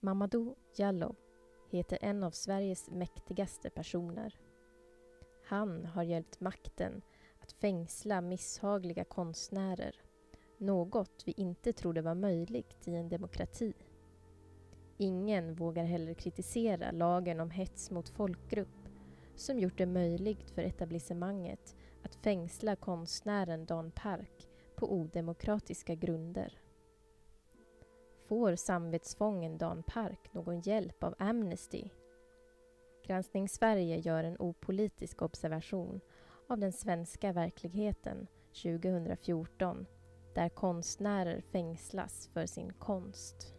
Mamadou Jallow heter en av Sveriges mäktigaste personer. Han har hjälpt makten att fängsla misshagliga konstnärer, något vi inte trodde var möjligt i en demokrati. Ingen vågar heller kritisera lagen om hets mot folkgrupp som gjort det möjligt för etablissemanget att fängsla konstnären Dan Park på odemokratiska grunder. Får samvetsfången Dan Park någon hjälp av Amnesty? Granskning Sverige gör en opolitisk observation av den svenska verkligheten 2014 där konstnärer fängslas för sin konst.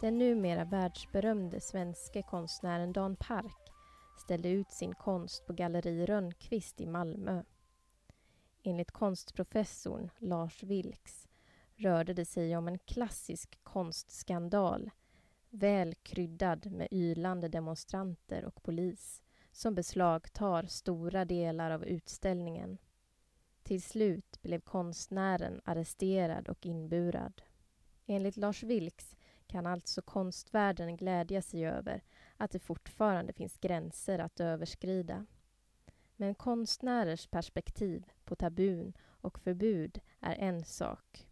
Den numera världsberömde svenske konstnären Dan Park ställde ut sin konst på Galleri Rönnqvist i Malmö. Enligt konstprofessorn Lars Vilks rörde det sig om en klassisk konstskandal väl kryddad med ylande demonstranter och polis som beslagtar stora delar av utställningen. Till slut blev konstnären arresterad och inburad. Enligt Lars Vilks kan alltså konstvärlden glädja sig över att det fortfarande finns gränser att överskrida. Men konstnärers perspektiv på tabun och förbud är en sak.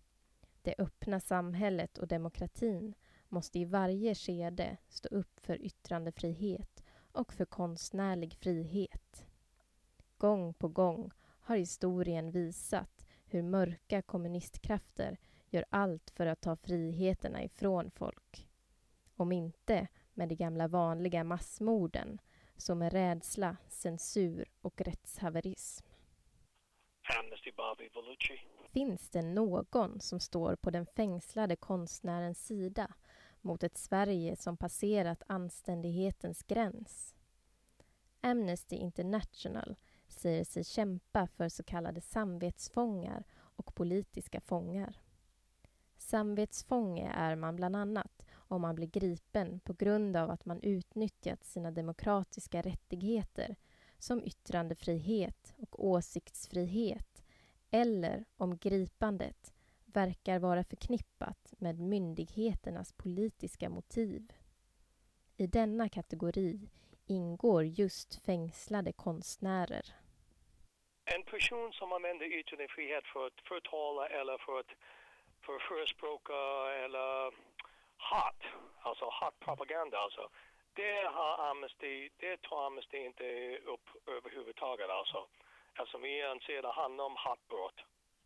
Det öppna samhället och demokratin måste i varje skede stå upp för yttrandefrihet och för konstnärlig frihet. Gång på gång har historien visat hur mörka kommunistkrafter gör allt för att ta friheterna ifrån folk. Om inte med de gamla vanliga massmorden, så med rädsla, censur och rättshaverism. Finns det någon som står på den fängslade konstnärens sida mot ett Sverige som passerat anständighetens gräns? Amnesty International säger sig kämpa för så kallade samvetsfångar och politiska fångar. Samvetsfånge är man bland annat om man blir gripen på grund av att man utnyttjat sina demokratiska rättigheter som yttrandefrihet och åsiktsfrihet eller om gripandet verkar vara förknippat med myndigheternas politiska motiv. I denna kategori ingår just fängslade konstnärer. En person som använder yttrandefrihet för att förtala eller för att för förespråka eller hat, alltså hatpropaganda alltså. Det har Amnesty, det tar Amnesty inte upp överhuvudtaget alltså. Eftersom vi anser det handlar om hatbrott.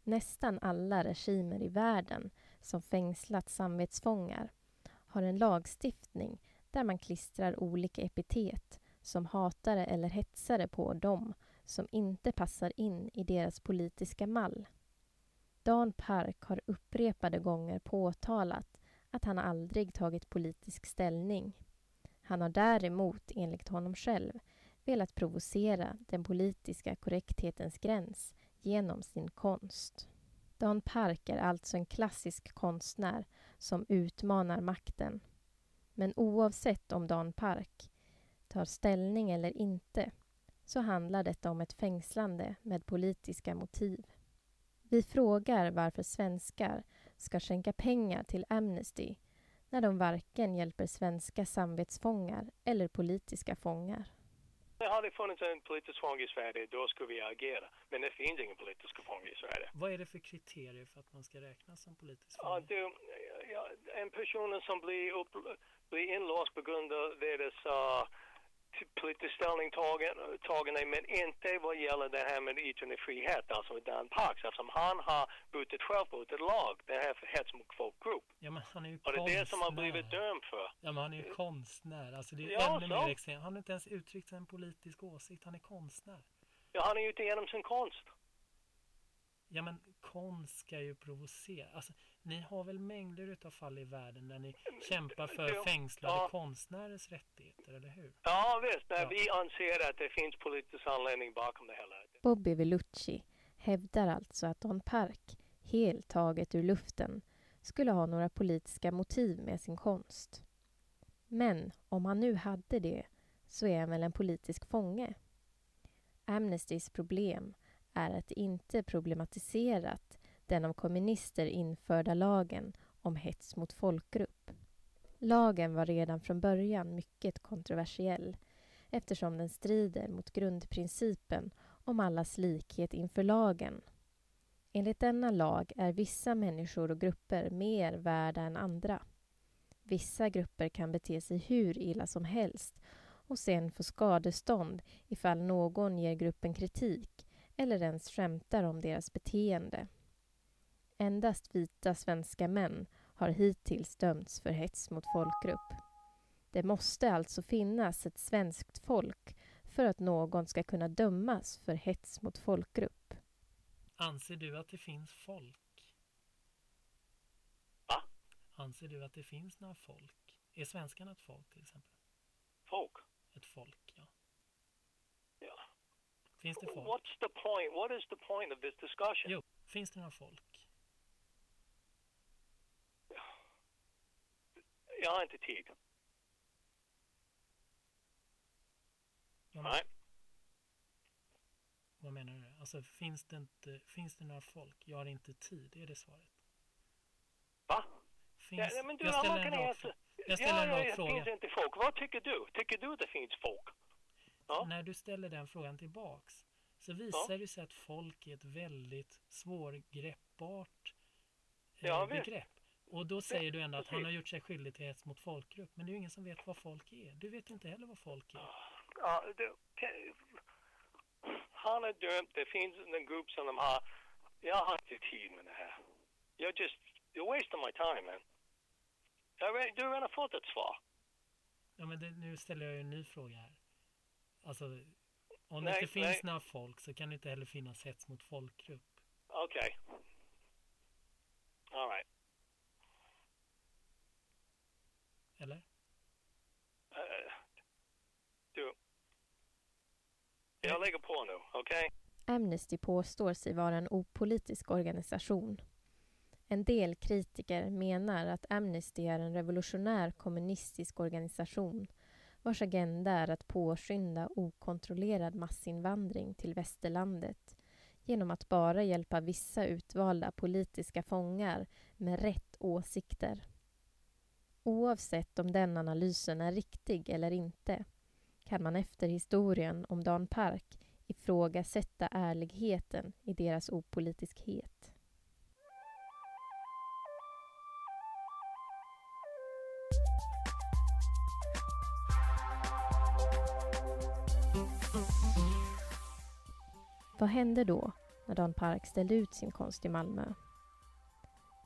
Nästan alla regimer i världen som fängslat samvetsfångar har en lagstiftning där man klistrar olika epitet som hatare eller hetsare på dem som inte passar in i deras politiska mall. Dan Park har upprepade gånger påtalat att han aldrig tagit politisk ställning. Han har däremot, enligt honom själv, velat provocera den politiska korrekthetens gräns genom sin konst. Dan Park är alltså en klassisk konstnär som utmanar makten. Men oavsett om Dan Park tar ställning eller inte så handlar detta om ett fängslande med politiska motiv. Vi frågar varför svenskar ska skänka pengar till Amnesty när de varken hjälper svenska samvetsfångar eller politiska fångar. Har det funnits en politisk fång i Sverige, då skulle vi agera. Men det finns ingen politisk fång i Sverige. Vad är det för kriterier för att man ska räknas som politisk fång? Ja, du, ja, en person som blir, upp, blir inlåst på grund av deras uh, politisk ställningstagande men inte vad gäller det här med yttrandefrihet, alltså Dan Parks, eftersom han har brutit själv brutit lag, det här för hets mot folkgrupp. Ja, men han är ju Och det är konstnär. det som han blivit dömd för. Ja, men han är ju konstnär. Alltså det är Ja, ännu så. mer extremt. Han har inte ens uttryckt en politisk åsikt. Han är konstnär. Ja, han är ute genom sin konst. Ja, men konst ska ju provocera. Alltså, ni har väl mängder utav fall i världen där ni kämpar för fängslade ja. konstnärers rättigheter, eller hur? Ja, visst. Ja. Vi anser att det finns politisk anledning bakom det hela. Bobby Vellucci hävdar alltså att Don Park, helt taget ur luften, skulle ha några politiska motiv med sin konst. Men om han nu hade det så är han väl en politisk fånge. Amnestys problem är att det inte problematiserat den av kommunister införda lagen om hets mot folkgrupp. Lagen var redan från början mycket kontroversiell eftersom den strider mot grundprincipen om allas likhet inför lagen. Enligt denna lag är vissa människor och grupper mer värda än andra. Vissa grupper kan bete sig hur illa som helst och sen få skadestånd ifall någon ger gruppen kritik eller ens skämtar om deras beteende. Endast vita svenska män har hittills dömts för hets mot folkgrupp. Det måste alltså finnas ett svenskt folk för att någon ska kunna dömas för hets mot folkgrupp. Anser du att det finns folk? Va? Anser du att det finns några folk? Är svenskarna ett folk till exempel? Folk. Ett folk. Finns det folk? What's the point? What is the point of this discussion? Jo, finns det några folk? Jag har inte tid. Nej. vad menar du? Alltså finns det inte, finns det några folk? Jag har inte tid, är det svaret? Va? Finns, Ja, men du, jag ställer en rak, jag ställer ja, en ja, rak det fråga. finns inte folk. Vad tycker du? Tycker du det finns folk? Ja. När du ställer den frågan tillbaks så visar det sig att folk är ett väldigt svårgreppbart eh, Ja, begrepp. Och då säger du ändå att han har gjort sig skyldig till hets mot folkgrupp. Men det är ju ingen som vet vad folk är. Du vet inte heller vad folk är. Ja, det, han är dömd. Det finns en grupp som de har. Jag har inte tid med det här. Jag just, you're wasting my time man. Jag Du har redan fått ett svar. Ja, men det, nu ställer jag ju en ny fråga här. Alltså, om Nej, det inte finns nej. några folk så kan det inte heller finnas hets mot folkgrupp. Okej. All right. Eller? Uh, du. Jag lägger på nu, okej? Amnesty påstår sig vara en opolitisk organisation. En del kritiker menar att Amnesty är en revolutionär kommunistisk organisation vars agenda är att påskynda okontrollerad massinvandring till västerlandet genom att bara hjälpa vissa utvalda politiska fångar med rätt åsikter. Oavsett om den analysen är riktig eller inte kan man efter historien om Dan Park ifrågasätta ärligheten i deras opolitiskhet. Vad hände då när Dan Park ställde ut sin konst i Malmö?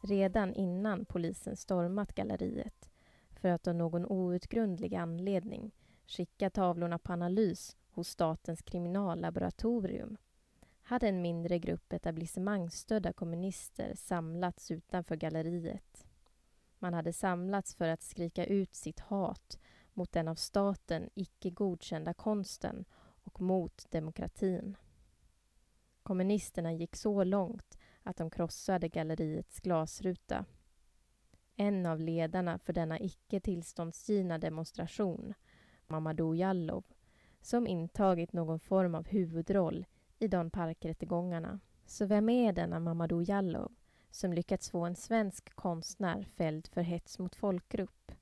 Redan innan polisen stormat galleriet för att av någon outgrundlig anledning skicka tavlorna på analys hos Statens kriminallaboratorium hade en mindre grupp etablissemangsstödda kommunister samlats utanför galleriet. Man hade samlats för att skrika ut sitt hat mot den av staten icke godkända konsten och mot demokratin. Kommunisterna gick så långt att de krossade galleriets glasruta. En av ledarna för denna icke tillståndsgivna demonstration, Mamadou Jallow, som intagit någon form av huvudroll i Dan Park-rättegångarna. Så vem är denna Mamadou Jallow som lyckats få en svensk konstnär fälld för hets mot folkgrupp?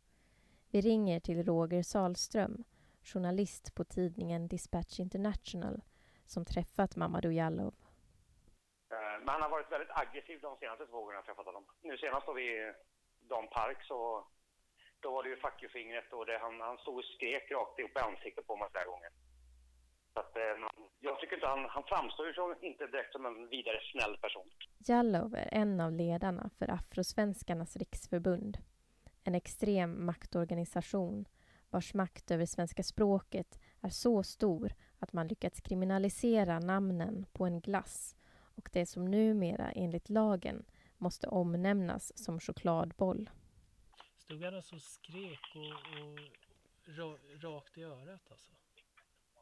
Vi ringer till Roger Salström, journalist på tidningen Dispatch International, som träffat Mamadou Jallow. Eh, Men han har varit väldigt aggressiv de senaste två gångerna jag träffat honom. Nu senast då vi Dan Park så då var det ju fuck-you-fingret och det, han, han stod och skrek rakt upp i ansiktet på mig flera gånger. Så att, eh, jag tycker inte han, han framstår ju som, inte direkt som en vidare snäll person. Jallow är en av ledarna för Afrosvenskarnas riksförbund. En extrem maktorganisation vars makt över svenska språket är så stor att man lyckats kriminalisera namnen på en glass och det som numera enligt lagen måste omnämnas som chokladboll. Stod han och skrek och, och ra, rakt i örat alltså?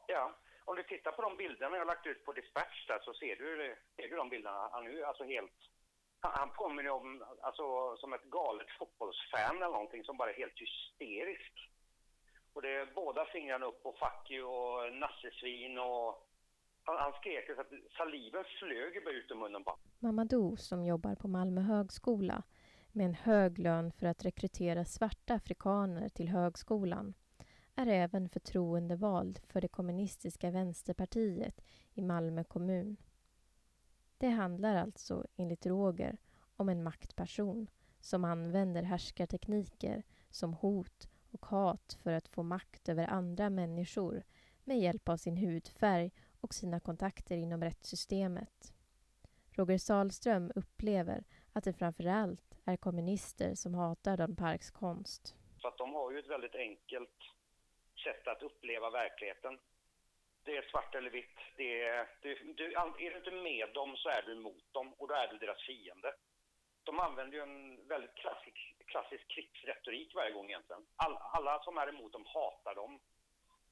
Ja, om du tittar på de bilderna jag har lagt ut på Dispatch där så ser du, ser du de bilderna. Han är ju alltså helt... Han, han påminner om, alltså, som ett galet fotbollsfan eller någonting som bara är helt hysterisk. Och det är båda fingrarna upp och fuck you och nassesvin och han, han skrek så att saliven flög bara ut ur munnen på honom. Mamadou som jobbar på Malmö högskola med en hög lön för att rekrytera svarta afrikaner till högskolan är även förtroendevald för det kommunistiska vänsterpartiet i Malmö kommun. Det handlar alltså, enligt Roger, om en maktperson som använder härskartekniker som hot och hat för att få makt över andra människor med hjälp av sin hudfärg och sina kontakter inom rättssystemet. Roger Salström upplever att det framför allt är kommunister som hatar Don Parks konst. Så att de har ju ett väldigt enkelt sätt att uppleva verkligheten. Det är svart eller vitt. Det är, du, du, är du inte med dem så är du emot dem och då är du deras fiende. De använder ju en väldigt klassisk, klassisk krigsretorik varje gång egentligen. All, alla som är emot dem hatar dem.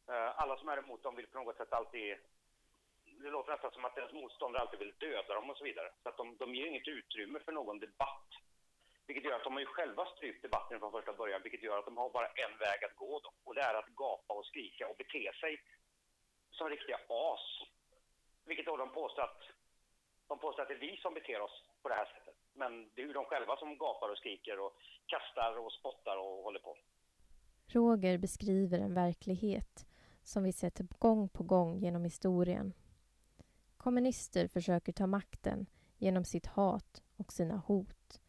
Uh, alla som är emot dem vill på något sätt alltid det låter nästan som att deras motståndare alltid vill döda dem och så vidare. Så att de, de ger inget utrymme för någon debatt. Vilket gör att de har ju själva strypt debatten från första början, vilket gör att de har bara en väg att gå då. Och det är att gapa och skrika och bete sig som riktiga as. Vilket då de påstår att, de påstår att det är vi som beter oss på det här sättet. Men det är ju de själva som gapar och skriker och kastar och spottar och håller på. Roger beskriver en verklighet som vi sett gång på gång genom historien. Kommunister försöker ta makten genom sitt hat och sina hot.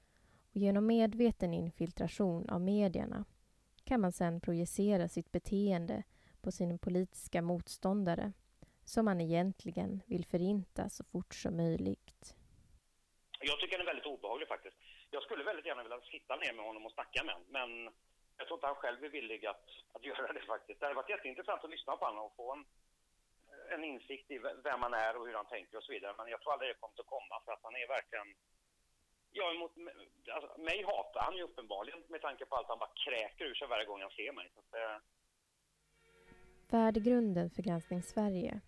Och genom medveten infiltration av medierna kan man sedan projicera sitt beteende på sina politiska motståndare som man egentligen vill förinta så fort som möjligt. Jag tycker den är väldigt obehaglig faktiskt. Jag skulle väldigt gärna vilja sitta ner med honom och snacka med honom, men jag tror inte han själv är villig att, att göra det faktiskt. Det hade varit jätteintressant att lyssna på honom och få en en insikt i vem han är och hur han tänker och så vidare. Men jag tror aldrig det kommer att komma för att han är verkligen... Ja, emot, alltså, mig hatar han ju uppenbarligen med tanke på allt han bara kräker ur sig varje gång han ser mig. Så att, eh... Värdegrunden för Granskning Sverige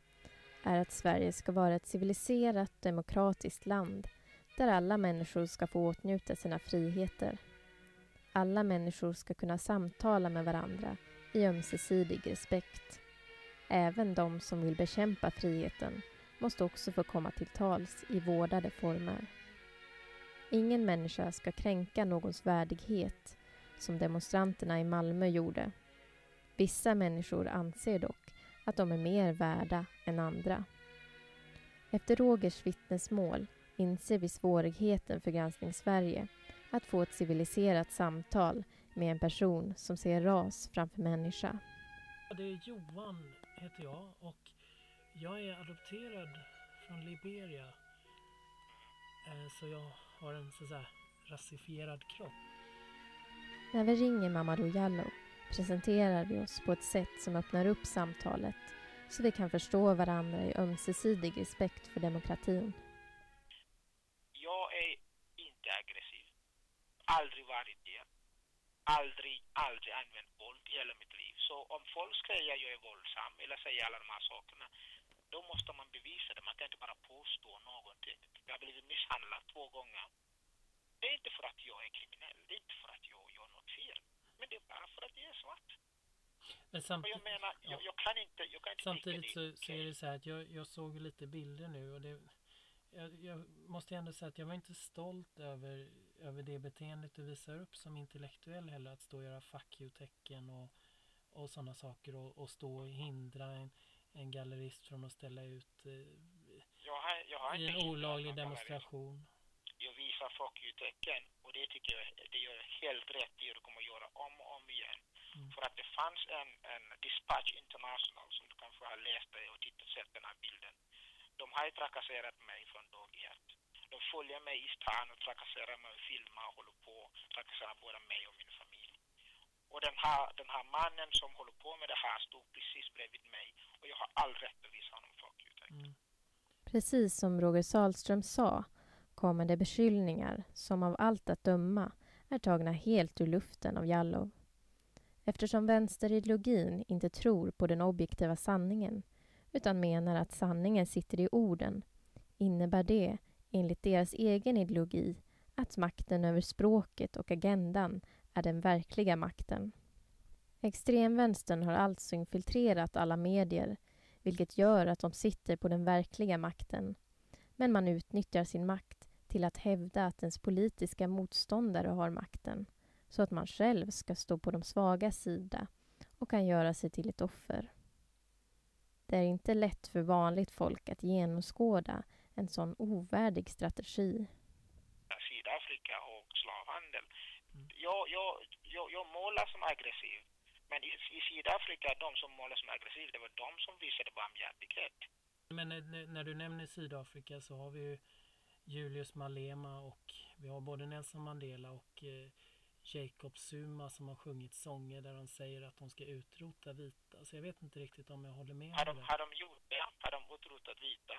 är att Sverige ska vara ett civiliserat, demokratiskt land där alla människor ska få åtnjuta sina friheter. Alla människor ska kunna samtala med varandra i ömsesidig respekt. Även de som vill bekämpa friheten måste också få komma till tals i vårdade former. Ingen människa ska kränka någons värdighet som demonstranterna i Malmö gjorde. Vissa människor anser dock att de är mer värda än andra. Efter Rogers vittnesmål inser vi svårigheten för Granskning Sverige att få ett civiliserat samtal med en person som ser ras framför människa. Det är Johan heter jag och jag är adopterad från Liberia. Eh, så jag har en så att rasifierad kropp. När vi ringer Mamadou Jallow presenterar vi oss på ett sätt som öppnar upp samtalet så vi kan förstå varandra i ömsesidig respekt för demokratin. Aldrig varit det. Aldrig, aldrig använt våld i hela mitt liv. Så om folk säger att jag är våldsam eller säger alla de här sakerna, då måste man bevisa det. Man kan inte bara påstå någonting. Jag har blivit misshandlad två gånger. Det är inte för att jag är kriminell, det är inte för att jag gör något fel. Men det är bara för att jag är svart. Men samtidigt, jag menar, jag, jag, kan inte, jag kan inte Samtidigt så, så är det så här att jag, jag såg lite bilder nu och det jag, jag, måste ändå säga att jag var inte stolt över, över det beteendet du visar upp som intellektuell heller. Att stå och göra fuck you-tecken och, och sådana saker och, och stå och hindra en, en gallerist från att ställa ut eh, jag har, jag har i en olaglig demonstration. Jag visar fuck you-tecken och det tycker jag det gör helt rätt. Det kommer att göra om och om igen. Mm. För att det fanns en, en Dispatch International som du kanske har läst och tittat sett den här bilden de har ju trakasserat mig från dag ett. De följer mig i stan och trakasserar mig och filmar och håller på och trakasserar både mig och min familj. Och den här, den här mannen som håller på med det här stod precis bredvid mig och jag har all rätt att visa honom you, mm. Precis som Roger Salström sa kommer det beskyllningar som av allt att döma är tagna helt ur luften av Jallow. Eftersom vänsterideologin inte tror på den objektiva sanningen utan menar att sanningen sitter i orden innebär det, enligt deras egen ideologi, att makten över språket och agendan är den verkliga makten. Extremvänstern har alltså infiltrerat alla medier vilket gör att de sitter på den verkliga makten. Men man utnyttjar sin makt till att hävda att ens politiska motståndare har makten så att man själv ska stå på de svagas sida och kan göra sig till ett offer. Det är inte lätt för vanligt folk att genomskåda en sån ovärdig strategi. Sydafrika och slavhandel. Jag, jag, jag, jag målar som aggressiv. Men i, i Sydafrika, de som målar som aggressiv, det var de som visade barmhärtighet. Men när, när du nämner Sydafrika så har vi ju Julius Malema och vi har både Nelson Mandela och eh, Jacob Zuma som har sjungit sånger där de säger att de ska utrota vita. Så jag vet inte riktigt om jag håller med har de, Har de gjort det? Har de utrotat vita?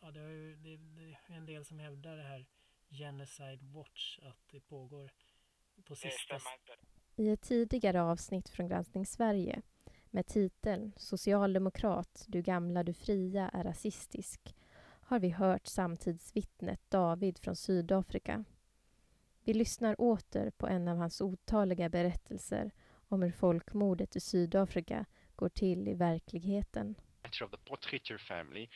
Ja, det, är ju, det, det är en del som hävdar det här Genocide Watch att det pågår på sista... I ett tidigare avsnitt från Granskning Sverige med titeln Socialdemokrat, du gamla, du fria är rasistisk har vi hört samtidsvittnet David från Sydafrika vi lyssnar åter på en av hans otaliga berättelser om hur folkmordet i Sydafrika går till i verkligheten. Of the Potgieter family,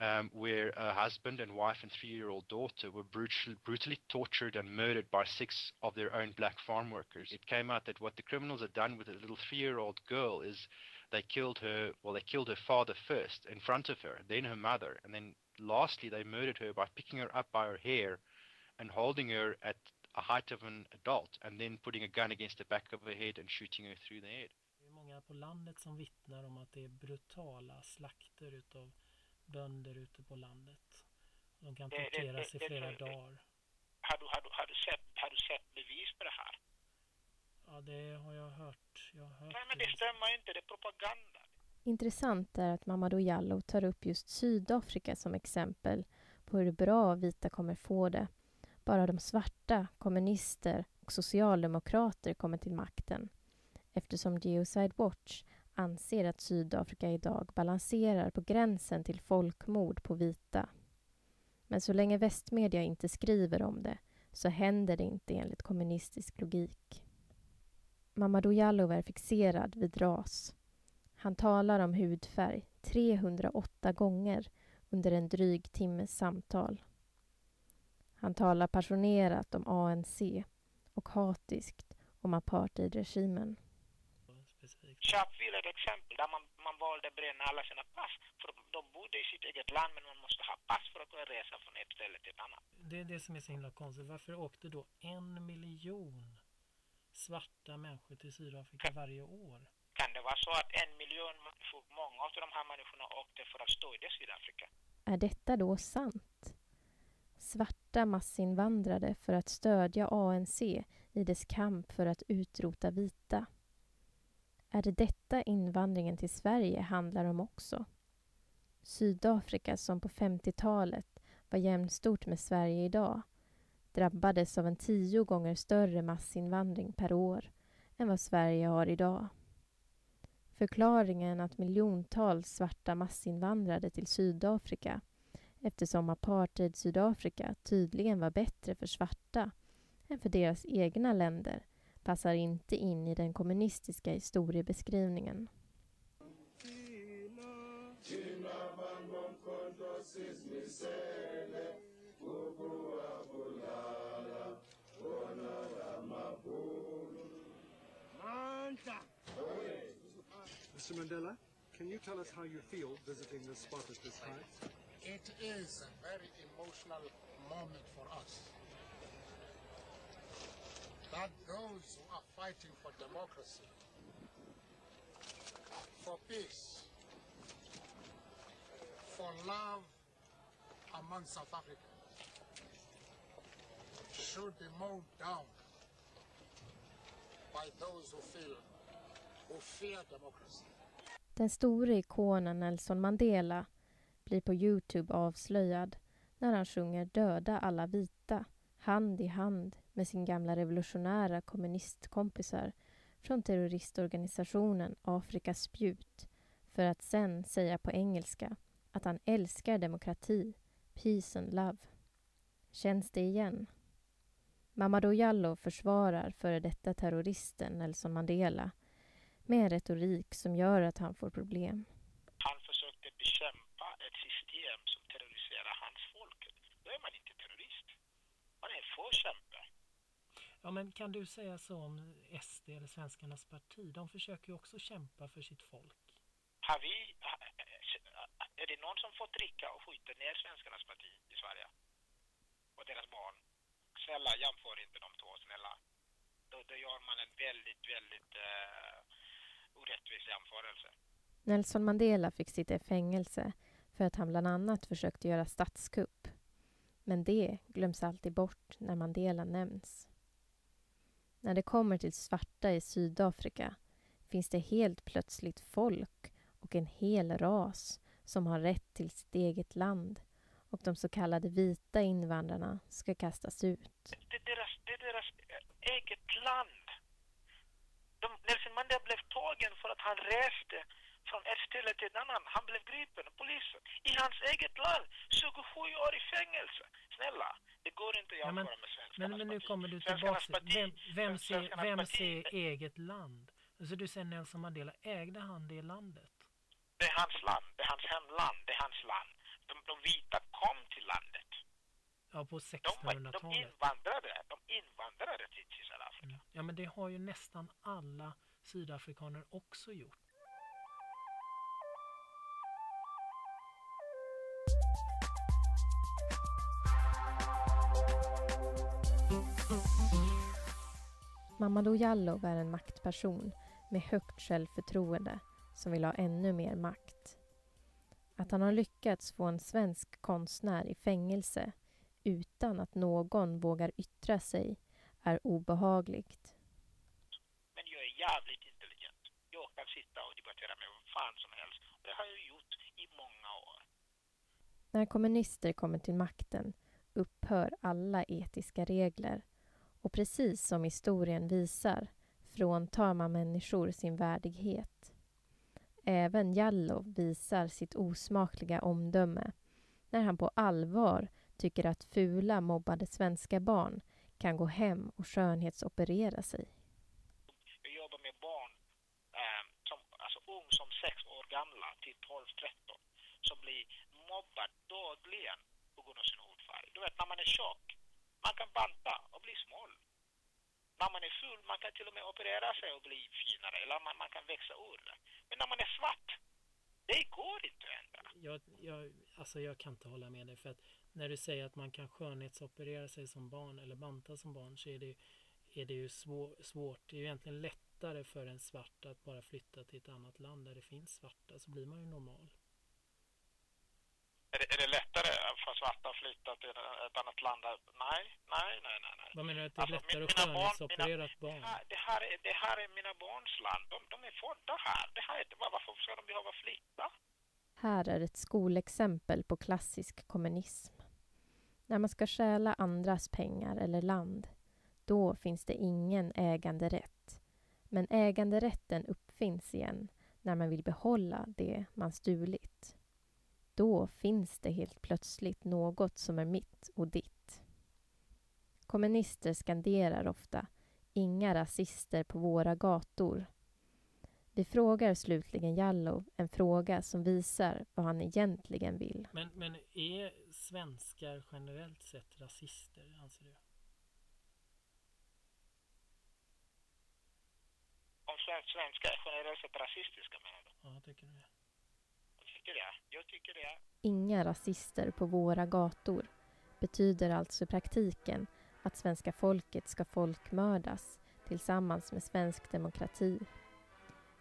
um, where a husband and wife and three-year-old daughter were brutal, brutally tortured and murdered by six of their own black farm workers. It came out that what the criminals had done with a little three-year-old girl is they killed her, well, they killed her father first in front of her, then her mother, and then lastly they murdered her by picking her up by her hair and holding her at a height of an adult and then putting a gun against the back of her head and shooting her through the head. Det är många på landet som vittnar om att det är brutala slakter utav bönder ute på landet. De kan torteras i flera dagar. Har du, har, du, har, du sett, har du sett bevis på det här? Ja, det har jag hört. Jag har hört Nej, men det stämmer inte. Det är propaganda. Intressant är att Mamadou Jallow tar upp just Sydafrika som exempel på hur bra vita kommer få det bara de svarta, kommunister och socialdemokrater kommer till makten eftersom Geocide Watch anser att Sydafrika idag balanserar på gränsen till folkmord på vita. Men så länge västmedia inte skriver om det så händer det inte enligt kommunistisk logik. Mamadou Jallow är fixerad vid ras. Han talar om hudfärg 308 gånger under en dryg timmes samtal. Han talar passionerat om ANC och hatiskt om apartheidregimen. Sharpeville är ett exempel där man, man valde att bränna alla sina pass. För de bodde i sitt eget land men man måste ha pass för att kunna resa från ett ställe till ett annat. Det är det som är så himla konstigt. Varför åkte då en miljon svarta människor till Sydafrika kan, varje år? Kan det vara så att en miljon människor, många av de här människorna åkte för att det Sydafrika? Är detta då sant? svarta massinvandrare för att stödja ANC i dess kamp för att utrota vita. Är det detta invandringen till Sverige handlar om också? Sydafrika, som på 50-talet var jämnstort med Sverige idag, drabbades av en tio gånger större massinvandring per år än vad Sverige har idag. Förklaringen att miljontals svarta massinvandrade till Sydafrika eftersom apartheid Sydafrika tydligen var bättre för svarta än för deras egna länder passar inte in i den kommunistiska historiebeskrivningen. Mr. Mandela, can you tell us how you feel visiting this spot at this time? It is a very emotional moment for us. That those who are fighting for democracy, for peace, for love among South Africans should be mowed down by those who feel who fear democracy. Den store ikonen Nelson Mandela blir på Youtube avslöjad när han sjunger Döda alla vita hand i hand med sin gamla revolutionära kommunistkompisar från terroristorganisationen Afrikas spjut för att sen säga på engelska att han älskar demokrati, peace and love. Känns det igen? Mamadou Jallow försvarar före detta terroristen Nelson Mandela med en retorik som gör att han får problem. Han försökte bekämpa ett system som terroriserar hans folk. Då är man inte terrorist. Man är en förkämpe. Ja, men kan du säga så om SD eller Svenskarnas parti? De försöker ju också kämpa för sitt folk. Har vi, är det någon som får dricka och skjuta ner Svenskarnas parti i Sverige? Och deras barn? Snälla, jämför inte de två, snälla. Då, då gör man en väldigt, väldigt uh, orättvis jämförelse. Nelson Mandela fick sitta i fängelse för att han bland annat försökte göra statskupp. Men det glöms alltid bort när Mandela nämns. När det kommer till svarta i Sydafrika finns det helt plötsligt folk och en hel ras som har rätt till sitt eget land och de så kallade vita invandrarna ska kastas ut. Det är deras, det är deras eget land. De, Nelson Mandela blev tagen för att han reste från ett ställe till ett annat. Han blev gripen av polisen i hans eget land. 27 år i fängelse. Snälla, det går inte att jämföra ja, med svenskarnas Men, men nu kommer du tillbaka. Vem, vem, ser, vem ser eget land? Alltså du säger Nelson Mandela, ägde han det landet? Det är hans land, det är hans hemland, det är hans land. De, de vita kom till landet. Ja, på 1600-talet. De, de invandrade, de invandrade till, till Sydafrika. Mm. Ja, men det har ju nästan alla sydafrikaner också gjort. Mamadou Jallow är en maktperson med högt självförtroende som vill ha ännu mer makt. Att han har lyckats få en svensk konstnär i fängelse utan att någon vågar yttra sig är obehagligt. Men jag är jävligt intelligent. Jag kan sitta och debattera med vem fan som helst. Det har jag gjort i många år. När kommunister kommer till makten upphör alla etiska regler och precis som historien visar fråntar man människor sin värdighet. Även Jallow visar sitt osmakliga omdöme när han på allvar tycker att fula mobbade svenska barn kan gå hem och skönhetsoperera sig. Jag jobbar med barn, eh, som, alltså ung som sex år gamla till 12-13 som blir mobbad dagligen på grund av sin hudfärg. Du vet när man är tjock, man kan banta och bli smal när man är full, man kan till och med operera sig och bli finare, eller man, man kan växa ur det. Men när man är svart, det går inte att ändra. Jag, jag, alltså jag kan inte hålla med dig, för att när du säger att man kan skönhetsoperera sig som barn eller banta som barn så är det, är det ju svår, svårt. Det är ju egentligen lättare för en svart att bara flytta till ett annat land där det finns svarta, så blir man ju normal. Är det, är det lättare för svarta att flytta till ett annat land? Nej, nej, nej, nej. nej. Vad menar du att det är alltså, lättare att skönhetsoperera ett barn? barn? Det här, är, det här är mina barns land. De, de är födda här. Det här är, varför ska de behöva flytta? Här är ett skolexempel på klassisk kommunism. När man ska stjäla andras pengar eller land, då finns det ingen äganderätt. Men äganderätten uppfinns igen när man vill behålla det man stulit då finns det helt plötsligt något som är mitt och ditt. Kommunister skanderar ofta ”inga rasister på våra gator”. Vi frågar slutligen Jallow en fråga som visar vad han egentligen vill. Men, men är svenskar generellt sett rasister, anser du? Om svenskar generellt sett rasistiska menar du? Ja, tycker du det? Tycker det. Jag tycker det. Inga rasister på våra gator betyder alltså i praktiken att svenska folket ska folkmördas tillsammans med svensk demokrati.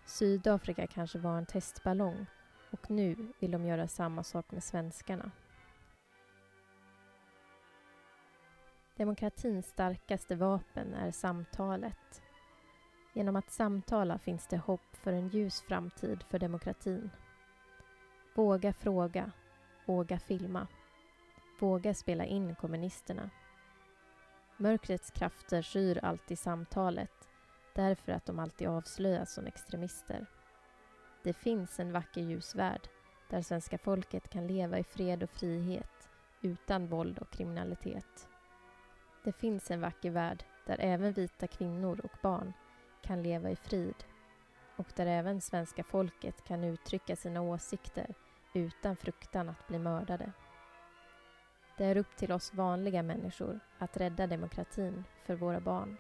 Sydafrika kanske var en testballong och nu vill de göra samma sak med svenskarna. Demokratins starkaste vapen är samtalet. Genom att samtala finns det hopp för en ljus framtid för demokratin. Våga fråga. Våga filma. Våga spela in kommunisterna. Mörkrets krafter skyr alltid samtalet därför att de alltid avslöjas som extremister. Det finns en vacker ljusvärld där svenska folket kan leva i fred och frihet utan våld och kriminalitet. Det finns en vacker värld där även vita kvinnor och barn kan leva i frid och där även svenska folket kan uttrycka sina åsikter utan fruktan att bli mördade. Det är upp till oss vanliga människor att rädda demokratin för våra barn.